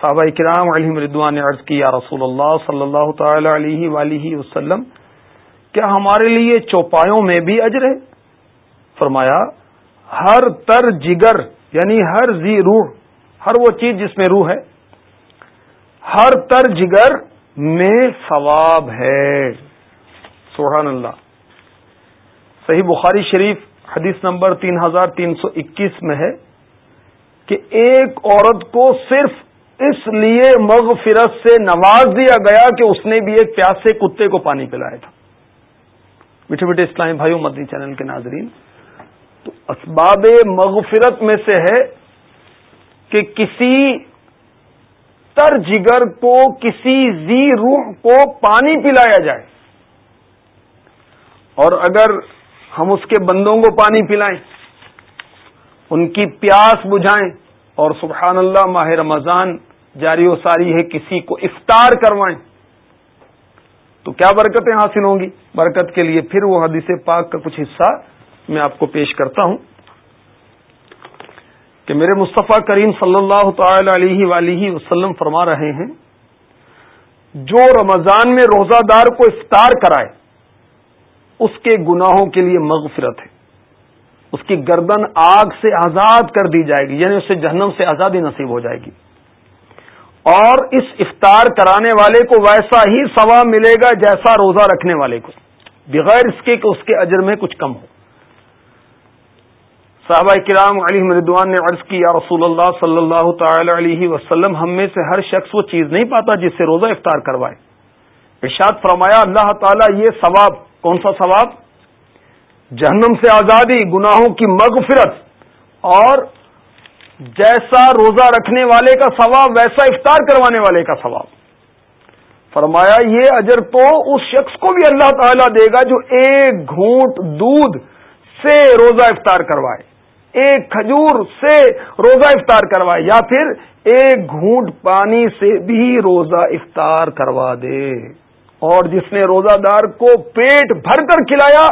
صحابہ کرام علیہ مردوان نے عرض کی، یا رسول اللہ صلی اللہ تعالی علیہ ولیہ وسلم، کیا ہمارے لیے چوپایوں میں بھی اجر ہے؟ فرمایا، ہر تر جگر یعنی ہر زی روح، ہر وہ چیز جس میں روح ہے، ہر تر جگر میں ثواب ہے۔ سبحان اللہ۔ صحیح بخاری شریف حدیث نمبر تین ہزار تین سو اکیس میں ہے۔ کہ ایک عورت کو صرف اس لیے مغفرت سے نواز دیا گیا کہ اس نے بھی ایک پیاسے کتے کو پانی پلایا تھا۔ میٹھے میٹھے اسلامی بھائیوں، مدنی چینل کے ناظرین، تو اسباب مغفرت میں سے ہے کہ کسی تر جگر کو، کسی زی روح کو پانی پلایا جائے۔ اور اگر ہم اس کے بندوں کو پانی پلائیں ان کی پیاس بجھائیں اور سبحان اللہ، ماہ رمضان جاری و ساری ہے، کسی کو افطار کروائیں۔ تو کیا برکتیں حاصل ہوں گی؟ برکت کے لیے پھر وہ حدیث پاک کا کچھ حصہ میں آپ کو پیش کرتا ہوں کہ میرے مصطفیٰ کریم صلی اللہ تعالی علیہ ولیہ وسلم فرما رہے ہیں، جو رمضان میں روزہ دار کو افطار کرائے، اس کے گناہوں کے لیے مغفرت ہے۔ اس کی گردن آگ سے آزاد کر دی جائے گی یعنی اسے جہنم سے آزادی نصیب ہو جائے گی۔ اور اس افطار کرانے والے کو ویسا ہی ثواب ملے گا جیسا روزہ رکھنے والے کو۔ بغیر اس کے کہ اس کے اجر میں کچھ کم ہو۔ صحابہ کرام علی مردوان نے عرض کی، یا رسول اللہ صلی اللہ تعالی علیہ وسلم، ہم میں سے ہر شخص وہ چیز نہیں پاتا جس سے روزہ افطار کروائے۔ ارشاد فرمایا، اللہ تعالیٰ یہ ثواب، کون سا ثواب؟ جہنم سے آزادی، گناہوں کی مغفرت، اور جیسا روزہ رکھنے والے کا ثواب، ویسا افطار کروانے والے کا ثواب۔ فرمایا، یہ اجر تو اس شخص کو بھی اللہ تعالی دے گا جو ایک گھونٹ دودھ سے روزہ افطار کروائے، ایک کھجور سے روزہ افطار کروائے، یا پھر ایک گھونٹ پانی سے بھی روزہ افطار کروا دے۔ اور جس نے روزہ دار کو پیٹ بھر کر کھلایا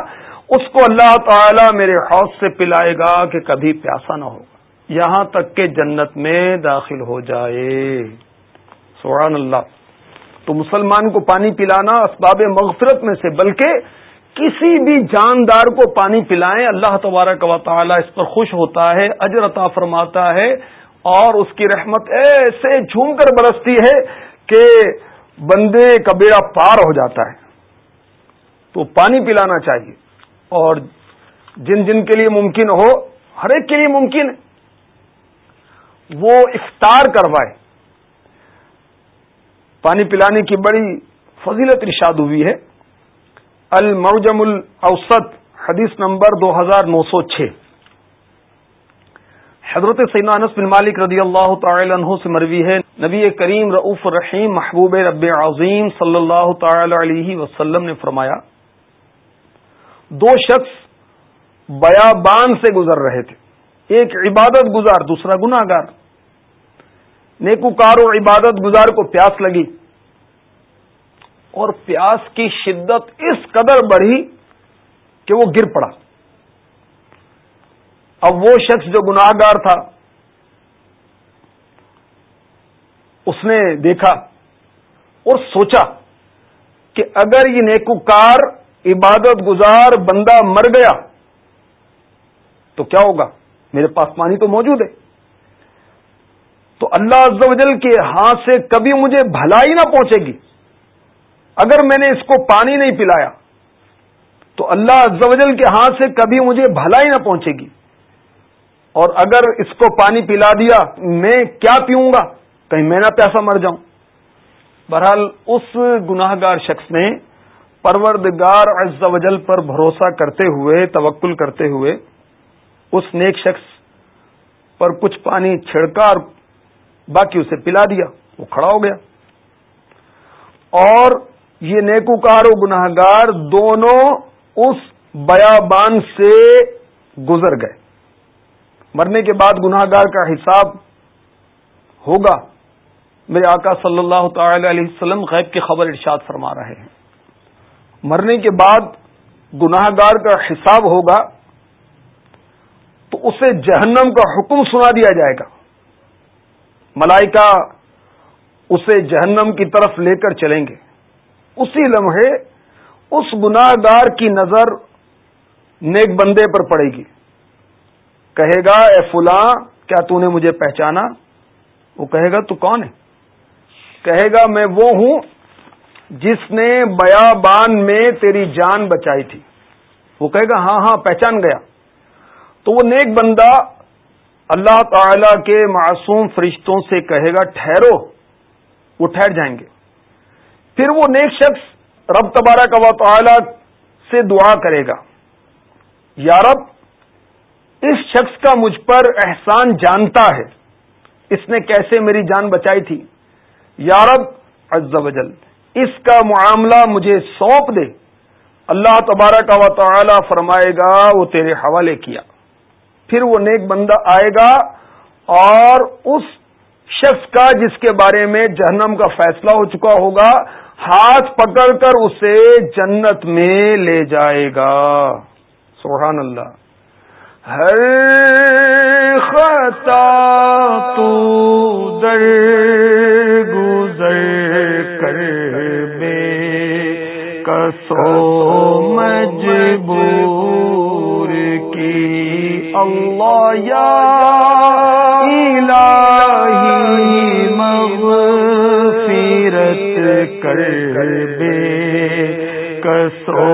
اس کو اللہ تعالی میرے حوص سے پلائے گا کہ کبھی پیاسا نہ ہوگا۔ یہاں تک کہ جنت میں داخل ہو جائے۔ سبحان اللہ۔ تو مسلمان کو پانی پلانا اسباب مغفرت میں سے، بلکہ کسی بھی جاندار کو پانی پلائیں، اللہ تبارک و تعالی اس پر خوش ہوتا ہے، اجر عطا فرماتا ہے، اور اس کی رحمت ایسے جھوم کر برستی ہے کہ بندے کا بیڑا پار ہو جاتا ہے۔ تو پانی پلانا چاہیے۔ اور جن جن کے لیے ممکن ہو، ہر ایک کے لیے ممکن وہ افطار کروائے۔ پانی پلانے کی بڑی فضیلت ارشاد ہوئی ہے۔ الموجم الاوسط حدیث نمبر دو ہزار نو سو چھ۔ حضرت سینا انس بن مالک رضی اللہ تعالی عنہ سے مروی ہے۔ نبی کریم رعف الرحیم محبوب رب عظیم صلی اللہ تعالی علیہ وسلم نے فرمایا دو شخص بیابان سے گزر رہے تھے۔ ایک عبادت گزار، دوسرا گناہ گار نیکوکار و عبادت گزار کو پیاس لگی۔ اور پیاس کی شدت اس قدر بڑھی کہ وہ گر پڑا۔ اب وہ شخص جو گناہ گار تھا، اس نے دیکھا اور سوچا کہ اگر یہ نیکوکار عبادت گزار بندہ مر گیا تو کیا ہوگا؟ میرے پاس پانی تو موجود ہے۔ تو اللہ عز و جل کے ہاتھ سے کبھی مجھے بھلائی نہ پہنچے گی۔ اگر میں نے اس کو پانی نہیں پلایا، تو اللہ عز و جل کے ہاتھ سے کبھی مجھے بھلائی نہ پہنچے گی۔ اور اگر اس کو پانی پلا دیا، میں کیا پیوں گا؟ کہیں میں نہ پیاسا مر جاؤں۔ بہرحال، اس گناہ گار شخص نے پروردگار عز و جل پر بھروسہ کرتے ہوئے، توکل کرتے ہوئے، اس نیک شخص پر کچھ پانی چھڑکا اور باقی اسے پلا دیا، وہ کھڑا ہو گیا۔ اور یہ نیکوکار و گناہ گار دونوں اس بیابان سے گزر گئے۔ مرنے کے بعد گناہ گار کا حساب ہوگا۔ میرے آقا صلی اللہ تعالی علیہ وسلم غیب کی خبر ارشاد فرما رہے ہیں۔ مرنے کے بعد گناہ گار کا حساب ہوگا تو اسے جہنم کا حکم سنا دیا جائے گا۔ ملائکہ اسے جہنم کی طرف لے کر چلیں گے۔ اسی لمحے اس گناہ گار کی نظر نیک بندے پر پڑے گی۔ کہے گا، اے فلاں، کیا تو نے مجھے پہچانا؟ وہ کہے گا، تو کون ہے؟ کہے گا، میں وہ ہوں جس نے بیابان میں تیری جان بچائی تھی۔ وہ کہے گا ہاں ہاں پہچان گیا۔ تو وہ نیک بندہ اللہ تعالی کے معصوم فرشتوں سے کہے گا، ٹھہرو، وہ ٹھہر جائیں گے۔ پھر وہ نیک شخص رب تبارہ کا و تعالی سے دعا کرے گا، یا رب، اس شخص کا مجھ پر احسان جانتا ہے۔ اس نے کیسے میری جان بچائی تھی؟ یا رب، عز و جل۔ اس کا معاملہ مجھے سونپ دے۔ اللہ تبارہ کا و تعالی فرمائے گا، وہ تیرے حوالے کیا۔ پھر وہ نیک بندہ آئے گا اور اس شخص کا جس کے بارے میں جہنم کا فیصلہ ہو چکا ہوگا، ہاتھ پکڑ کر اسے جنت میں لے جائے گا۔ سبحان اللہ۔ ہر خطا تو در گزر کر کسو مجبور اللہ یا الہی مغفرت کر بے کسو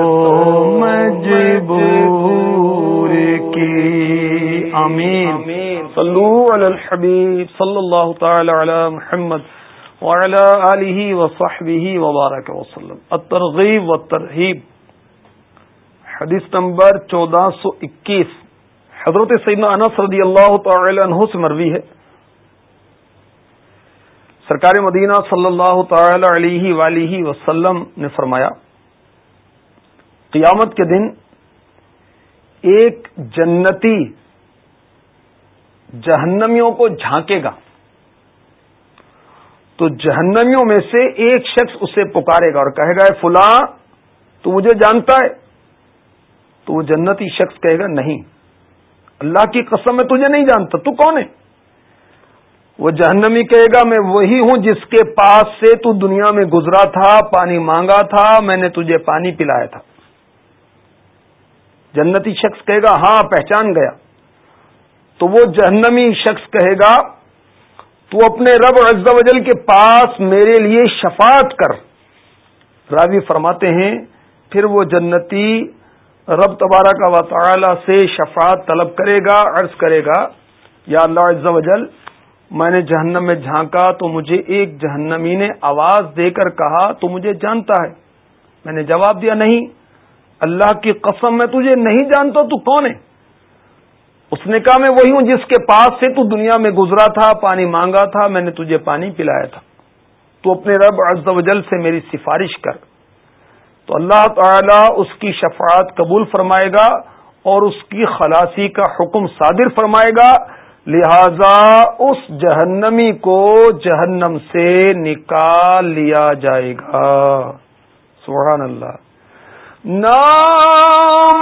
مجبور کی امین صلو علی الحبیب صلی اللہ تعالی علی محمد وعلى آله وصحبه وبارك وسلم. الترغیب والترہیب. حدیث نمبر چودہ سو اکیس. حضرت سیدنا انس رضی اللہ تعالی عنہ سے مروی ہے. سرکار مدینہ صلی اللہ تعالی علیہ ولیہ وسلم نے فرمایا، قیامت کے دن ایک جنتی جہنمیوں کو جھانکے گا۔ تو جہنمیوں میں سے ایک شخص اسے پکارے گا اور کہے گا فلاں، تو مجھے جانتا ہے. تو وہ جنتی شخص کہے گا، نہیں، اللہ کی قسم میں تجھے نہیں جانتا، تو کون ہے؟ وہ جہنمی کہے گا، میں وہی ہوں جس کے پاس سے تو دنیا میں گزرا تھا، پانی مانگا تھا، میں نے تجھے پانی پلایا تھا. جنتی شخص کہے گا ہاں پہچان گیا. تو وہ جہنمی شخص کہے گا تو اپنے رب عز و جل کے پاس میرے لیے شفاعت کر۔ راوی فرماتے ہیں، پھر وہ جنتی رب تبارہ کا و تعالی سے شفاعت طلب کرے گا، عرض کرے گا، یا اللہ عز و جل، میں نے جہنم میں جھانکا تو مجھے ایک جہنمی نے آواز دے کر کہا، تو مجھے جانتا ہے۔ میں نے جواب دیا، نہیں، اللہ کی قسم میں تجھے نہیں جانتا، تو کون ہے؟ اس نے کہا، میں وہی ہوں جس کے پاس سے تو دنیا میں گزرا تھا، پانی مانگا تھا، میں نے تجھے پانی پلایا تھا۔ تو اپنے رب عز و جل سے میری سفارش کر۔ تو اللہ تعالی اس کی شفاعت قبول فرمائے گا اور اس کی خلاصی کا حکم صادر فرمائے گا۔ لہذا اس جہنمی کو جہنم سے نکال لیا جائے گا۔ سبحان اللہ۔ نام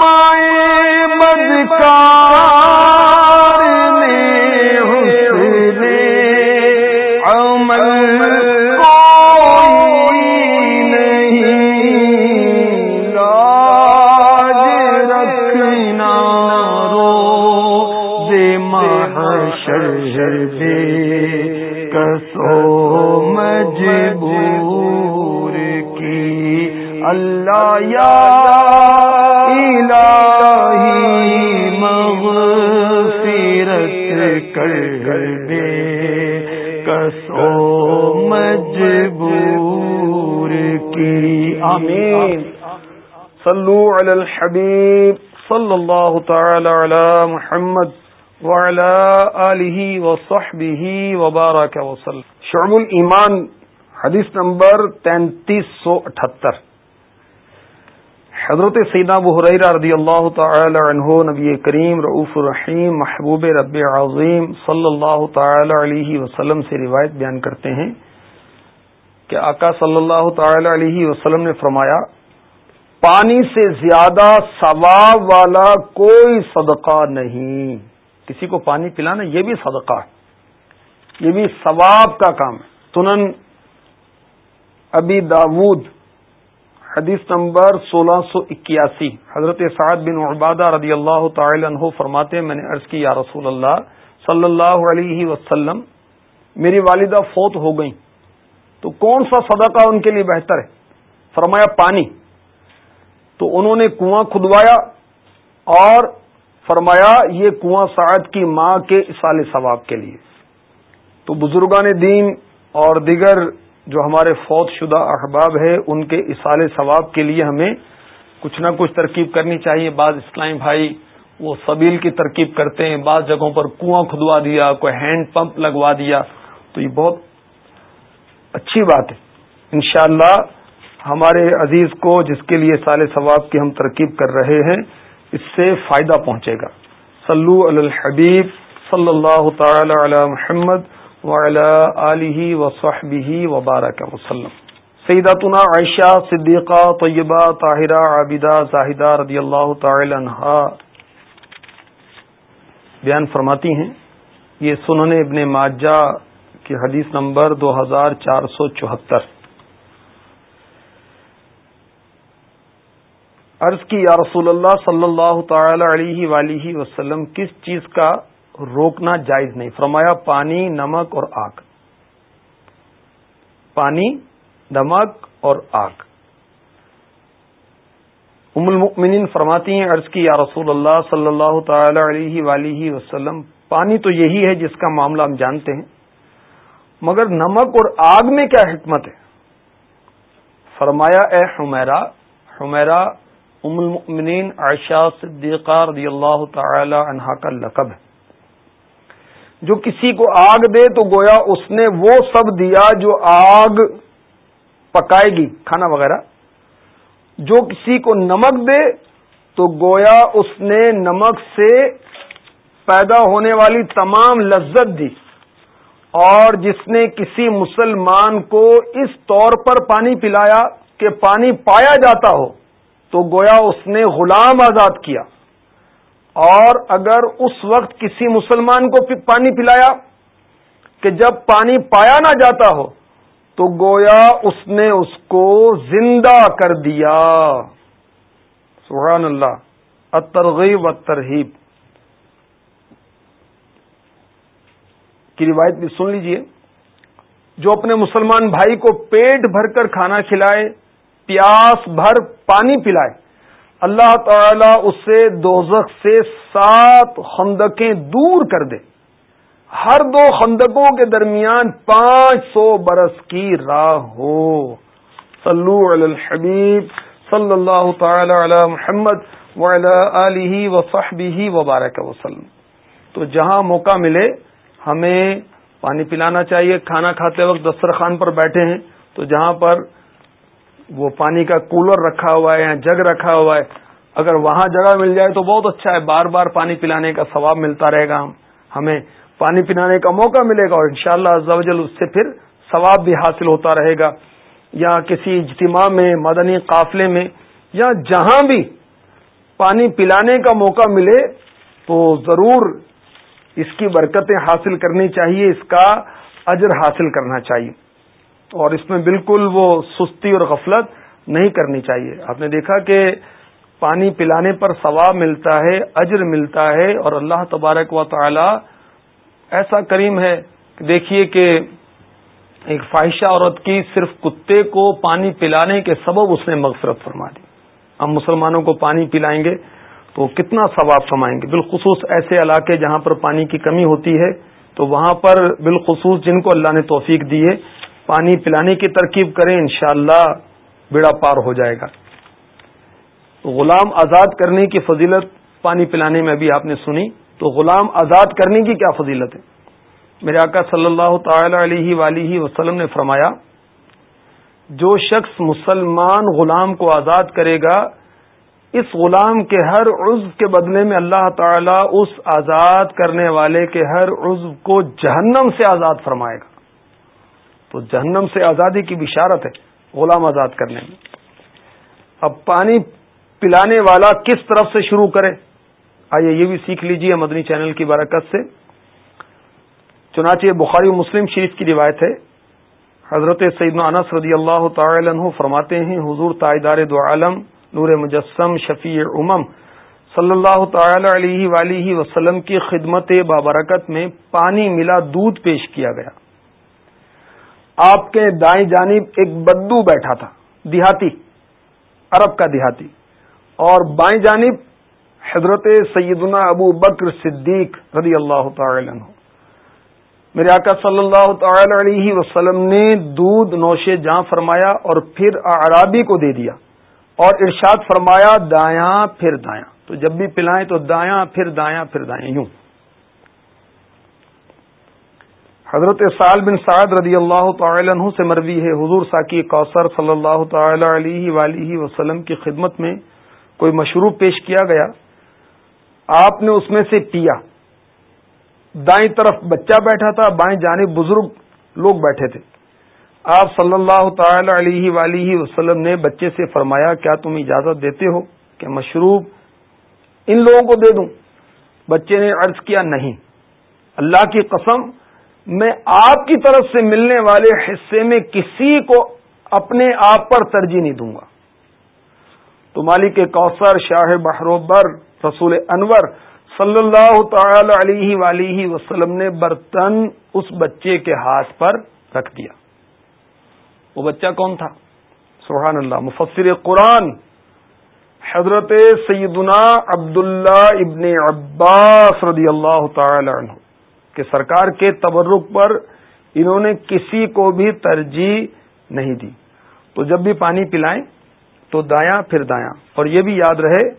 صلو علی الحبیب صلی اللہ تعالی علی محمد وعلى وصحبه وبارك وسلم. شعب الایمان حدیث نمبر تینتیس سو اٹھہتر حضرت سیدنا ابو حریرہ رضی اللہ تعالی عنہ، نبی کریم رعوف الرحیم، محبوب رب عظیم صلی اللہ تعالی علیہ وسلم سے روایت بیان کرتے ہیں۔ کہ آقا صلی اللہ تعالی علیہ وسلم نے فرمایا، پانی سے زیادہ ثواب والا کوئی صدقہ نہیں۔ کسی کو پانی پلانا یہ بھی صدقہ ہے۔ یہ بھی ثواب کا کام ہے۔ سنن ابی داود، حدیث نمبر سولہ سو اکیاسی۔ حضرت سعد بن عبادہ رضی اللہ تعالی عنہ فرماتے میں نے عرض کی، یا رسول اللہ صلی اللہ علیہ وسلم، میری والدہ فوت ہو گئی تو کون سا صدقہ ان کے لیے بہتر ہے؟ فرمایا پانی۔ تو انہوں نے کنواں کھدوایا اور فرمایا یہ کنواں سعد کی ماں کے اصال ثواب کے لیے۔ تو بزرگان دین اور دیگر جو ہمارے فوت شدہ احباب ہے ان کے اصال ثواب کے لیے ہمیں کچھ نہ کچھ ترکیب کرنی چاہیے۔ بعض اسلام بھائی وہ سبیل کی ترکیب کرتے ہیں، بعض جگہوں پر کنواں کھدوا دیا، کوئی ہینڈ پمپ لگوا دیا۔ تو یہ بہت اچھی بات ہے۔ انشاءاللہ ہمارے عزیز کو جس کے لیے سال ثواب کی ہم ترکیب کر رہے ہیں، اس سے فائدہ پہنچے گا۔ صلو علی الحبیب صلی اللہ تعالی علی محمد وعلى وصحبه وبارك وسلم۔ سیداتنا عائشہ صدیقہ طیبہ طاہرہ عابدہ زاہدہ رضی اللہ تعالی عنہا بیان فرماتی ہیں۔ یہ سنن ابن ماجہ کی حدیث نمبر دو ہزار چار سو چوہتر۔ عرض کی، یا رسول اللہ صلی اللہ تعالی علیہ ولیہ وسلم، کس چیز کا روکنا جائز نہیں؟ فرمایا، پانی، نمک اور آگ۔ پانی، نمک اور آگ۔ ام المؤمنین فرماتی ہیں، عرض کی، یا رسول اللہ صلی اللہ تعالی علیہ ولیہ وسلم، پانی تو یہی ہے جس کا معاملہ ہم جانتے ہیں۔ مگر نمک اور آگ میں کیا حکمت ہے؟ فرمایا، اے حمیرا حمیرا ام المؤمنین عائشہ صدیقہ رضی اللہ تعالی عنہا کا لقب ہے۔ جو کسی کو آگ دے تو گویا اس نے وہ سب دیا جو آگ پکائے گی، کھانا وغیرہ۔ جو کسی کو نمک دے تو گویا اس نے نمک سے پیدا ہونے والی تمام لذت دی۔ اور جس نے کسی مسلمان کو اس طور پر پانی پلایا کہ پانی پایا جاتا ہو، تو گویا اس نے غلام آزاد کیا۔ اور اگر اس وقت کسی مسلمان کو پانی پلایا کہ جب پانی پایا نہ جاتا ہو، تو گویا اس نے اس کو زندہ کر دیا۔ سبحان اللہ۔ اترغیب و ترغیب کی روایت بھی سن لیجیے، جو اپنے مسلمان بھائی کو پیٹ بھر کر کھانا کھلائے، پیاس بھر پانی پلائے، اللہ تعالی اسے دوزخ سے سات خندقیں دور کر دے۔ ہر دو خندقوں کے درمیان پانچ سو برس کی راہ ہو۔ صلو علی الحبیب، صلی اللہ تعالی علی محمد علیہ و صحبی وبارک وسلم۔ تو جہاں موقع ملے ہمیں پانی پلانا چاہیے، کھانا کھاتے وقت دسترخوان پر بیٹھے ہیں تو جہاں پر وہ پانی کا کولر رکھا ہوا ہے یا جگ رکھا ہوا ہے، اگر وہاں جگہ مل جائے تو بہت اچھا ہے۔ بار بار پانی پلانے کا ثواب ملتا رہے گا۔ ہمیں پانی پلانے کا موقع ملے گا اور انشاءاللہ شاء اللہ اس سے پھر ثواب بھی حاصل ہوتا رہے گا۔ یا کسی اجتماع میں، مدنی قافلے میں یا جہاں بھی پانی پلانے کا موقع ملے تو ضرور اس کی برکتیں حاصل کرنی چاہیے، اس کا اجر حاصل کرنا چاہیے۔ اور اس میں بالکل وہ سستی اور غفلت نہیں کرنی چاہیے۔ آپ نے دیکھا کہ پانی پلانے پر ثواب ملتا ہے، اجر ملتا ہے، اور اللہ تبارک و تعالی ایسا کریم ہے دیکھیے کہ ایک فاحشہ عورت کی صرف کتے کو پانی پلانے کے سبب اس نے مغفرت فرما دی۔ ہم مسلمانوں کو پانی پلائیں گے تو کتنا ثواب فرمائیں گے؟ بالخصوص ایسے علاقے جہاں پر پانی کی کمی ہوتی ہے، تو وہاں پر بالخصوص جن کو اللہ نے توفیق دی ہے، پانی پلانے کی ترکیب کریں، انشاءاللہ اللہ بیڑا پار ہو جائے گا۔ غلام آزاد کرنے کی فضیلت پانی پلانے میں ابھی آپ نے سنی۔ تو غلام آزاد کرنے کی کیا فضیلت ہے؟ میرے آقا صلی اللہ تعالی علیہ ولیہ وسلم نے فرمایا، جو شخص مسلمان غلام کو آزاد کرے گا اس غلام کے ہر عزو کے بدلے میں اللہ تعالی اس آزاد کرنے والے کے ہر عزو کو جہنم سے آزاد فرمائے گا۔ تو جہنم سے آزادی کی بشارت ہے غلام آزاد کرنے میں۔ اب پانی پلانے والا کس طرف سے شروع کرے؟ آئیے یہ بھی سیکھ لیجیے مدنی چینل کی برکت سے۔ چنانچہ بخاری مسلم شریف کی روایت ہے۔ حضرت سیدنا انس رضی اللہ تعالی عنہ فرماتے ہیں، حضور تائیدار دو عالم نور مجسم شفیع امم صلی اللہ تعالی علیہ ولیہ وسلم کی خدمت بابرکت میں پانی ملا دودھ پیش کیا گیا۔ آپ کے دائیں جانب ایک بدو بیٹھا تھا، دیہاتی، عرب کا دیہاتی، اور بائیں جانب حضرت سیدنا ابو بکر صدیق رضی اللہ تعالی عنہ۔ میرے آقا صلی اللہ تعالی علیہ وسلم نے دودھ نوش جاں فرمایا اور پھر اعرابی کو دے دیا۔ اور ارشاد فرمایا، دایاں پھر دایاں۔ تو جب بھی پلائیں تو دایاں پھر دایاں پھر دایاں، یوں۔ حضرت سعد بن سعد رضی اللہ تعالی عنہ سے مروی ہے، حضور ساکی کوثر صلی اللہ تعالی علیہ ولیہ وسلم کی خدمت میں کوئی مشروب پیش کیا گیا۔ آپ نے اس میں سے پیا۔ دائیں طرف بچہ بیٹھا تھا، بائیں جانب بزرگ لوگ بیٹھے تھے۔ آپ صلی اللہ تعالی علیہ ولیہ وسلم نے بچے سے فرمایا، کیا تم اجازت دیتے ہو کہ مشروب ان لوگوں کو دے دوں؟ بچے نے عرض کیا، نہیں۔ اللہ کی قسم، میں آپ کی طرف سے ملنے والے حصے میں کسی کو اپنے آپ پر ترجیح نہیں دوں گا۔ تو مالک کوثر، شاہ بحروبر، رسول انور صلی اللہ تعالی علیہ ولیہ وسلم نے برتن اس بچے کے ہاتھ پر رکھ دیا۔ وہ بچہ کون تھا؟ سبحان اللہ، مفسر قرآن، حضرت سیدنا عبداللہ ابن عباس رضی اللہ تعالی عنہ کہ سرکار کے تبرک پر انہوں نے کسی کو بھی ترجیح نہیں دی۔ تو جب بھی پانی پلائیں تو دایاں پھر دایاں۔ اور یہ بھی یاد رہے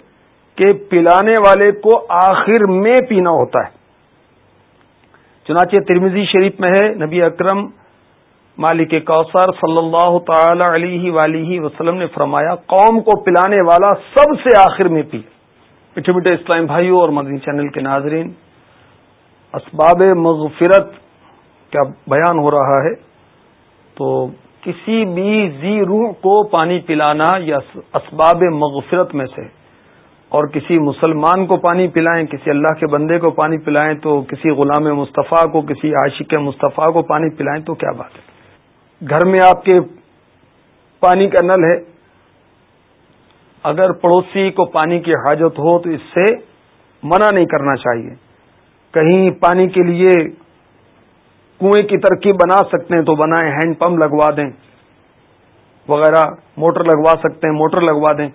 کہ پلانے والے کو آخر میں پینا ہوتا ہے۔ چنانچہ ترمیزی شریف میں ہے، نبی اکرم مالک کوثر صلی اللہ تعالی علیہ ولیہ وسلم نے فرمایا، قوم کو پلانے والا سب سے آخر میں پی۔ میٹھے میٹھے اسلام بھائیوں اور مدنی چینل کے ناظرین، اسباب مغفرت کا بیان ہو رہا ہے؟ تو کسی بھی زی روح کو پانی پلانا یا اسباب مغفرت میں سے، اور کسی مسلمان کو پانی پلائیں، کسی اللہ کے بندے کو پانی پلائیں، تو کسی غلام مصطفیٰ کو، کسی عاشق مصطفیٰ کو پانی پلائیں، تو کیا بات ہے؟ گھر میں آپ کے پانی کا نل ہے، اگر پڑوسی کو پانی کی حاجت ہو تو اس سے منع نہیں کرنا چاہیے۔ کہیں پانی کے لیے کنویں کی ترکیب بنا سکتے ہیں تو بنائیں ہینڈ پمپ لگوا دیں، وغیرہ موٹر لگوا سکتے ہیں، موٹر لگوا دیں۔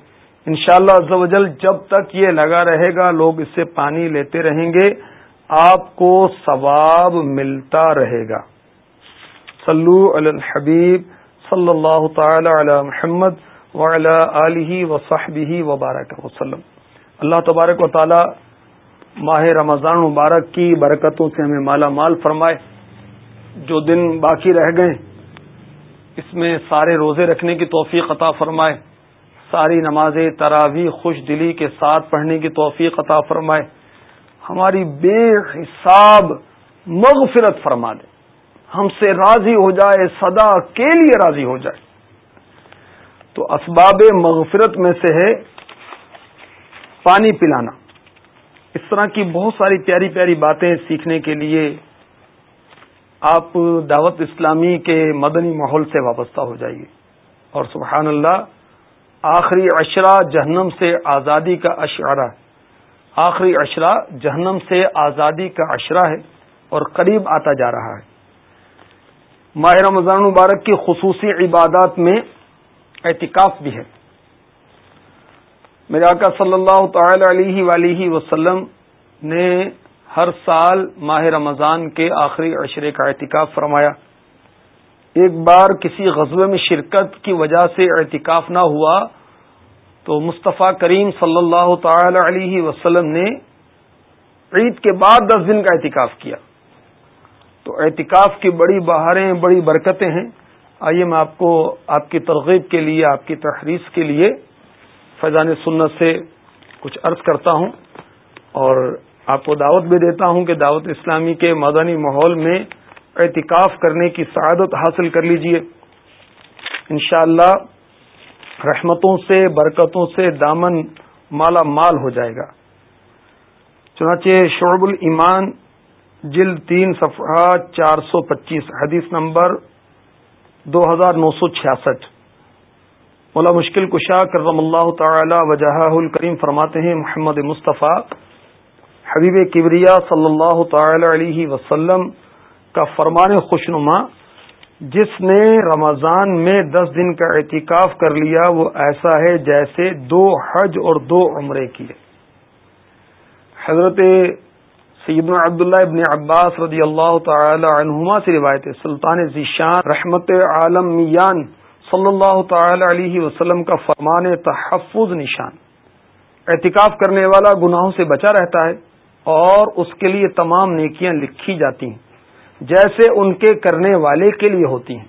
انشاءاللہ شاء اللہ جب تک یہ لگا رہے گا، لوگ اس سے پانی لیتے رہیں گے، آپ کو ثواب ملتا رہے گا۔ صلو علی الحبیب صلی اللہ تعالی علی محمد وعلی آلہ وصحبہ وبارک وسلم۔ اللہ تبارک و تعالی ماہ رمضان مبارک کی برکتوں سے ہمیں مالا مال فرمائے۔ جو دن باقی رہ گئے، اس میں سارے روزے رکھنے کی توفیق عطا فرمائے۔ ساری نماز تراوی خوش دلی کے ساتھ پڑھنے کی توفیق عطا فرمائے۔ ہماری بے حساب مغفرت فرما دے۔ ہم سے راضی ہو جائے، صدا کے لیے راضی ہو جائے۔ تو اسباب مغفرت میں سے ہے پانی پلانا۔ اس طرح کی بہت ساری پیاری پیاری باتیں سیکھنے کے لیے آپ دعوت اسلامی کے مدنی ماحول سے وابستہ ہو جائیے۔ اور سبحان اللہ، آخری اشرا جہنم سے آزادی کا اشعرہ آخری اشرا جہنم سے آزادی کا اشرا ہے اور قریب آتا جا رہا ہے۔ ماہ رمضان مبارک کی خصوصی عبادات میں احتکاف بھی ہے۔ میرے آقا صلی اللہ تعالی علیہ ولیہ وسلم نے ہر سال ماہ رمضان کے آخری عشرے کا احتکاف فرمایا۔ ایک بار کسی غزبے میں شرکت کی وجہ سے احتکاف نہ ہوا تو مصطفیٰ کریم صلی اللہ تعالی علیہ وسلم نے عید کے بعد دس دن کا احتکاف کیا۔ تو احتکاف کی بڑی بہاریں، بڑی برکتیں ہیں۔ آئیے میں آپ کو آپ کی ترغیب کے لیے، آپ کی تحریر کے لیے فیضان سنت سے کچھ عرض کرتا ہوں۔ اور آپ کو دعوت بھی دیتا ہوں کہ دعوت اسلامی کے مدنی ماحول میں احتکاف کرنے کی سعادت حاصل کر لیجیے۔ انشاءاللہ اللہ رحمتوں سے، برکتوں سے دامن مالا مال ہو جائے گا۔ چنانچہ شعب الایمان جلد تین صفحہ چار سو پچیس، حدیث نمبر دو ہزار نو سو چھیاسٹھ۔ مولا مشکل کشا کرم اللہ تعالی وجہ الکریم فرماتے ہیں محمد مصطفیٰ، حبیب کبریا صلی اللہ تعالی علیہ وسلم کا فرمان خوشنما، جس نے رمضان میں دس دن کا احتکاف کر لیا، وہ ایسا ہے جیسے دو حج اور دو عمرے کیے۔ حضرت سیدنا عبداللہ ابن عباس رضی اللہ تعالی عنہما سے روایت سلطان ذیشان رحمت عالم میان صلی اللہ تعالی علیہ وسلم کا فرمان تحفظ نشان۔ احتکاف کرنے والا گناہوں سے بچا رہتا ہے اور اس کے لیے تمام نیکیاں لکھی جاتی ہیں، جیسے ان کے کرنے والے کے لیے ہوتی ہیں۔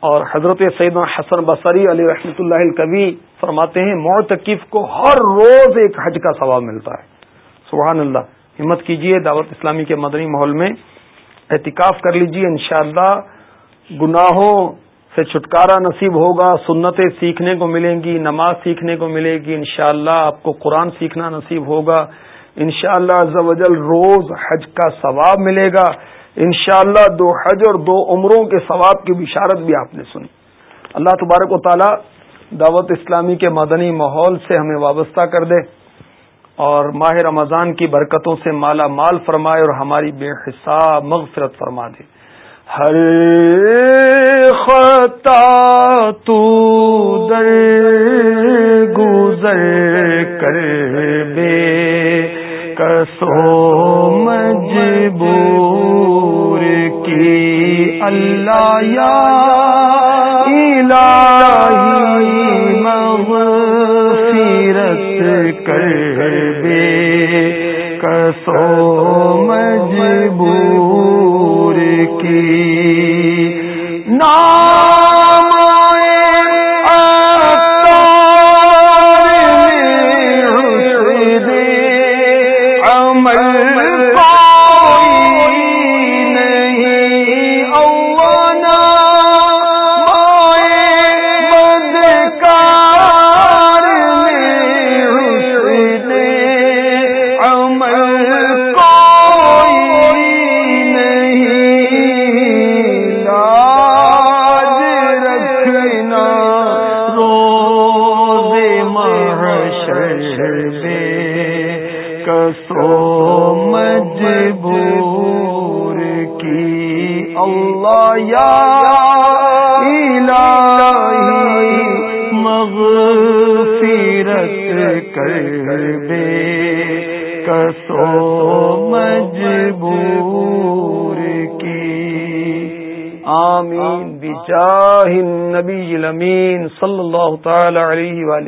اور حضرت سیدنا حسن بصری علی رحمۃ اللہ کبھی فرماتے ہیں، معتکف کو ہر روز ایک حج کا ثواب ملتا ہے۔ سبحان اللہ۔ ہمت کیجیے دعوت اسلامی کے مدنی ماحول میں احتکاف کر لیجیے انشاءاللہ گناہوں سے چھٹکارا نصیب ہوگا، سنتیں سیکھنے کو ملیں گی، نماز سیکھنے کو ملے گی۔ انشاءاللہ آپ کو قرآن سیکھنا نصیب ہوگا۔ انشاءاللہ شاء اللہ روز حج کا ثواب ملے گا۔ انشاءاللہ دو حج اور دو عمروں کے ثواب کی بشارت بھی آپ نے سنی۔ اللہ تبارک و تعالی دعوت اسلامی کے مدنی ماحول سے ہمیں وابستہ کر دے۔ اور ماہ رمضان کی برکتوں سے مالا مال فرمائے اور ہماری بے حساب مغفرت فرما دے۔ ہر خطا تو در گزر کر بے کسو مجبور کی اللہ یا الہی۔